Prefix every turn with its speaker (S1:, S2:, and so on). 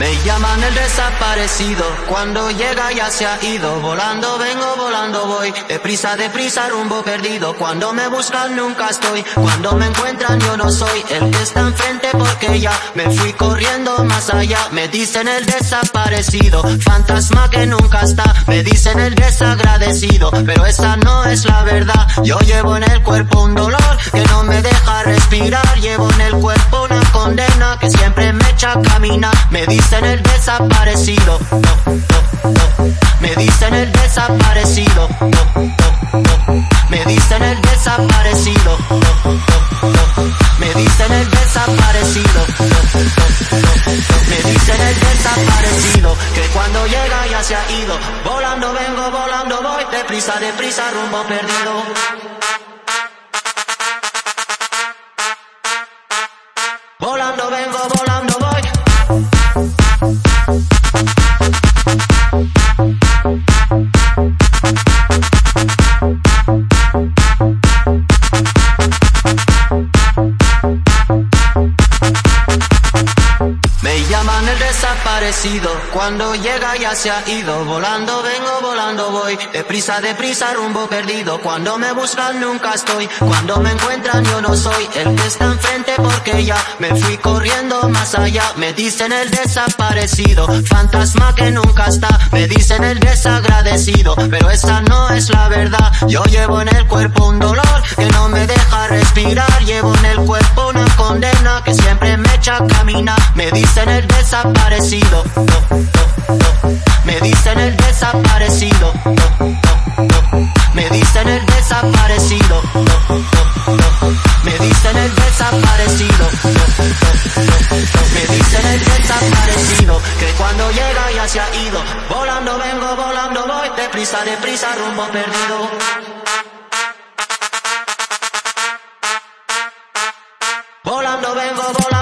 S1: Me llaman el desaparecido, cuando llega ya se ha ido, volando vengo, volando voy, deprisa, deprisa, rumbo perdido, cuando me buscan nunca estoy, cuando me encuentran yo no soy. El que está enfrente porque ya me fui corriendo más allá, me dicen el desaparecido, fantasma que nunca está, me dicen el desagradecido, pero esa no es la verdad, yo llevo en el cuerpo un dolor que no me deja respirar, llevo en el cuerpo una condena que caminar, me dicen el desaparecido. Me dicen el desaparecido. Me dicen el desaparecido. Me dicen el desaparecido. Me dicen el desaparecido. Que cuando llega ya se ha ido. Volando vengo, volando voy. Deprisa, deprisa, rumbo perdido. El desaparecido, cuando llega ya se ha ido, volando vengo, volando voy, deprisa, deprisa, rumbo perdido, cuando me buscan nunca estoy, cuando me encuentran yo no soy. El que está enfrente porque ya me fui corriendo más allá, me dicen el desaparecido, fantasma que nunca está, me dicen el desagradecido, pero esa no es la verdad, yo llevo en el cuerpo un dolor que siempre me echa a caminar, me dicen el desaparecido. Me dicen el desaparecido. Me dicen el desaparecido. Me dicen el desaparecido. Me dicen el desaparecido. Que cuando llega ya se ha ido. Volando vengo, volando voy. Deprisa, deprisa, rumbo perdido. cuando vengo volando.